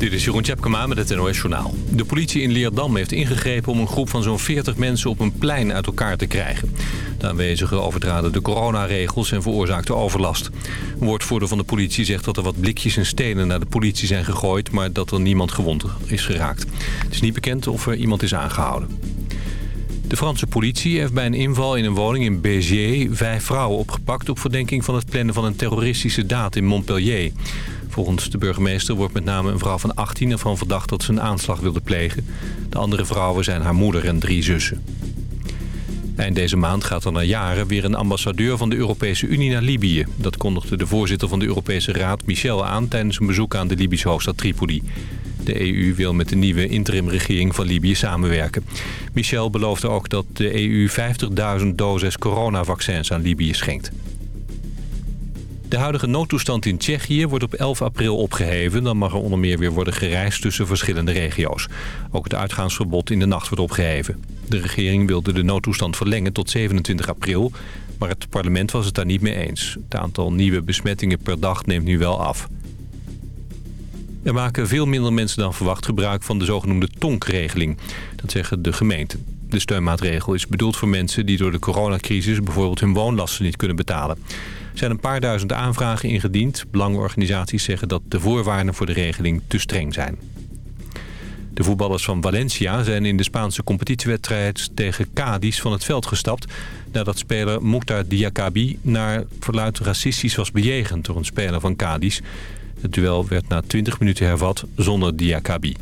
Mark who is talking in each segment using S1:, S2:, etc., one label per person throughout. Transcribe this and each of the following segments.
S1: Dit is Jeroen Tjepkema met het NOS Journaal. De politie in Leerdam heeft ingegrepen om een groep van zo'n 40 mensen op een plein uit elkaar te krijgen. De aanwezigen overtraden de coronaregels en veroorzaakten overlast. Een woordvoerder van de politie zegt dat er wat blikjes en stenen naar de politie zijn gegooid... maar dat er niemand gewond is geraakt. Het is niet bekend of er iemand is aangehouden. De Franse politie heeft bij een inval in een woning in Béziers... vijf vrouwen opgepakt op verdenking van het plannen van een terroristische daad in Montpellier. Volgens de burgemeester wordt met name een vrouw van 18 ervan verdacht dat ze een aanslag wilde plegen. De andere vrouwen zijn haar moeder en drie zussen. Eind deze maand gaat er na jaren weer een ambassadeur van de Europese Unie naar Libië. Dat kondigde de voorzitter van de Europese Raad Michel aan tijdens een bezoek aan de Libische hoofdstad Tripoli. De EU wil met de nieuwe interimregering van Libië samenwerken. Michel beloofde ook dat de EU 50.000 doses coronavaccins aan Libië schenkt. De huidige noodtoestand in Tsjechië wordt op 11 april opgeheven. Dan mag er onder meer weer worden gereisd tussen verschillende regio's. Ook het uitgaansverbod in de nacht wordt opgeheven. De regering wilde de noodtoestand verlengen tot 27 april. Maar het parlement was het daar niet mee eens. Het aantal nieuwe besmettingen per dag neemt nu wel af. Er maken veel minder mensen dan verwacht gebruik van de zogenoemde tonkregeling. Dat zeggen de gemeenten. De steunmaatregel is bedoeld voor mensen die door de coronacrisis bijvoorbeeld hun woonlasten niet kunnen betalen. Zijn een paar duizend aanvragen ingediend. Belangenorganisaties zeggen dat de voorwaarden voor de regeling te streng zijn. De voetballers van Valencia zijn in de Spaanse competitiewedstrijd tegen Cadiz van het veld gestapt... nadat speler Mukhtar Diakabi naar verluid racistisch was bejegend door een speler van Cadiz. Het duel werd na 20 minuten hervat zonder Diakabi.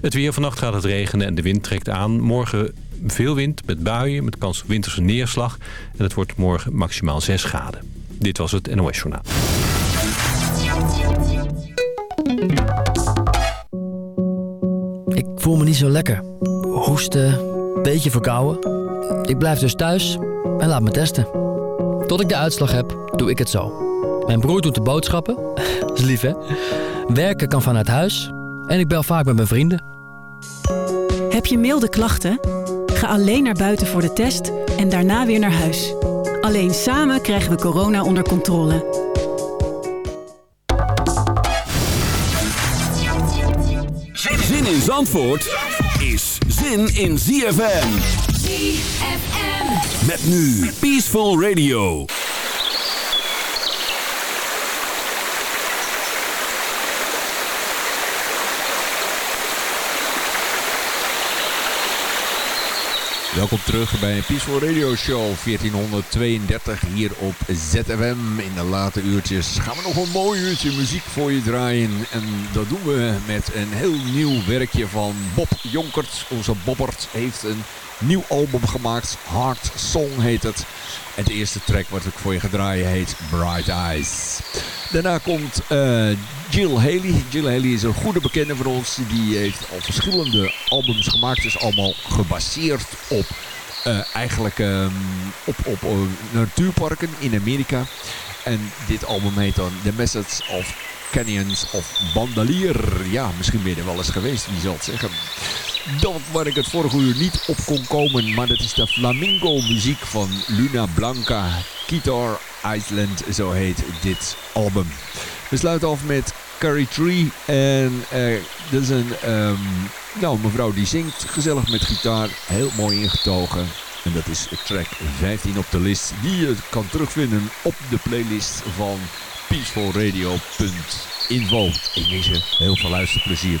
S1: Het weer vannacht gaat het regenen en de wind trekt aan. Morgen veel wind met buien, met kans op winterse neerslag. En het wordt morgen maximaal 6 graden. Dit was het NOS Journaal.
S2: Ik voel me niet zo lekker. Hoesten, beetje verkouden. Ik blijf dus thuis en laat me testen. Tot ik de uitslag heb, doe ik het zo. Mijn broer doet de boodschappen. is lief, hè? Werken kan vanuit huis. En ik bel vaak met mijn vrienden.
S3: Heb je milde klachten? Ga alleen naar buiten voor de test en daarna weer naar huis. Alleen samen krijgen we corona onder controle.
S4: Zin in Zandvoort is zin in ZFM.
S5: ZFM.
S4: Met nu Peaceful Radio.
S6: Welkom terug bij Peaceful Radio Show 1432 hier op ZFM. In de late uurtjes gaan we nog een mooi uurtje muziek voor je draaien. En dat doen we met een heel nieuw werkje van Bob Jonkert. Onze Bobbert heeft een nieuw album gemaakt. Hard Song heet het. En de eerste track wat ik voor je ga draaien heet Bright Eyes. Daarna komt uh, Jill Haley. Jill Haley is een goede bekende van ons. Die heeft al verschillende albums gemaakt. is allemaal gebaseerd op uh, eigenlijk um, op, op uh, natuurparken in Amerika. En dit album heet dan The Message of Canyons of Bandalier. Ja, misschien ben je er wel eens geweest, wie zal het zeggen. Dat waar ik het vorige uur niet op kon komen, maar dat is de flamingo muziek van Luna Blanca. Guitar Island, zo heet dit album. We sluiten af met Curry Tree. En uh, dat is een um, nou, mevrouw die zingt gezellig met gitaar. Heel mooi ingetogen. En dat is track 15 op de list. Die je kan terugvinden op de playlist van peacefulradio.info. Ik wens je heel veel luisterplezier.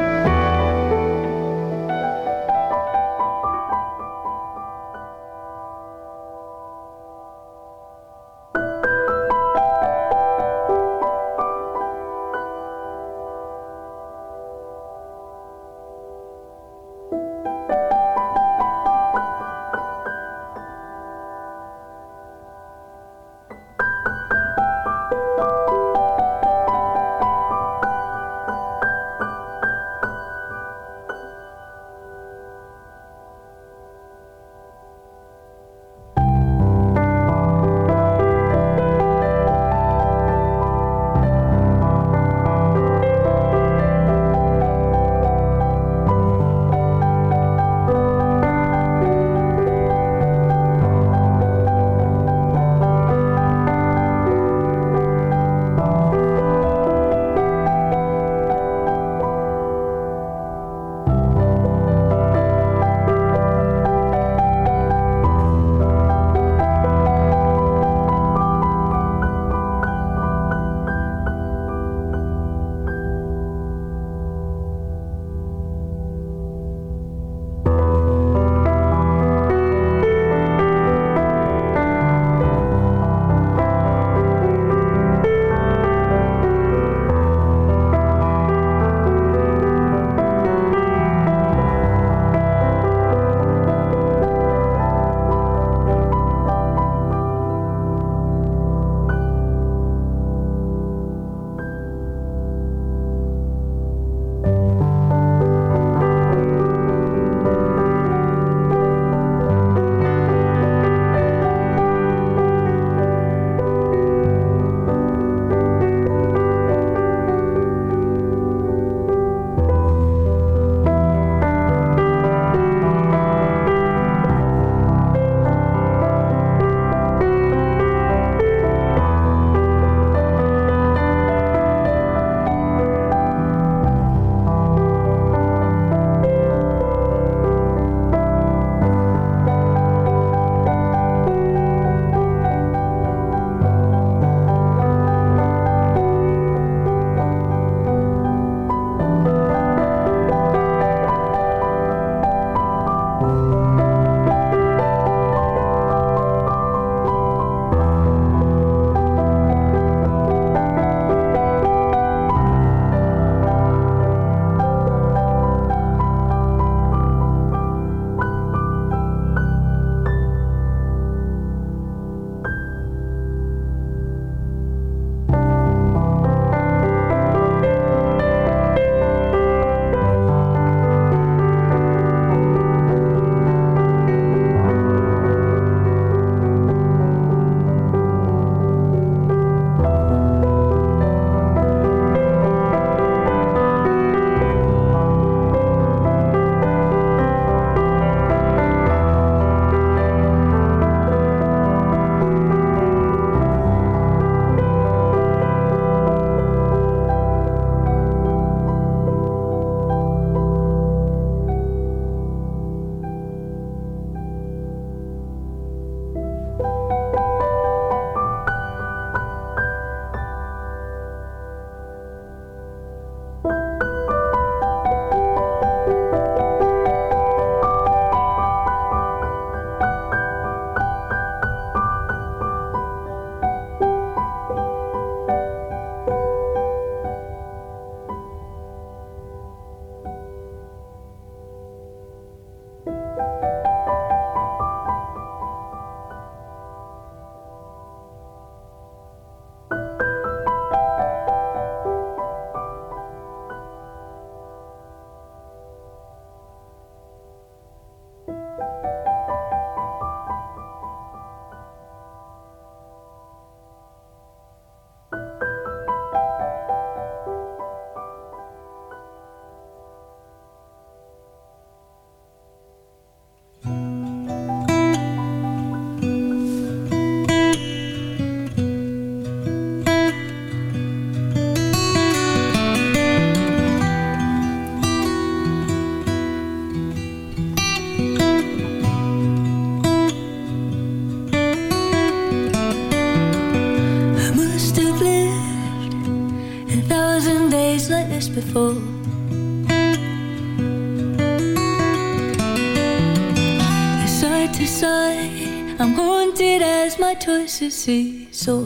S7: se so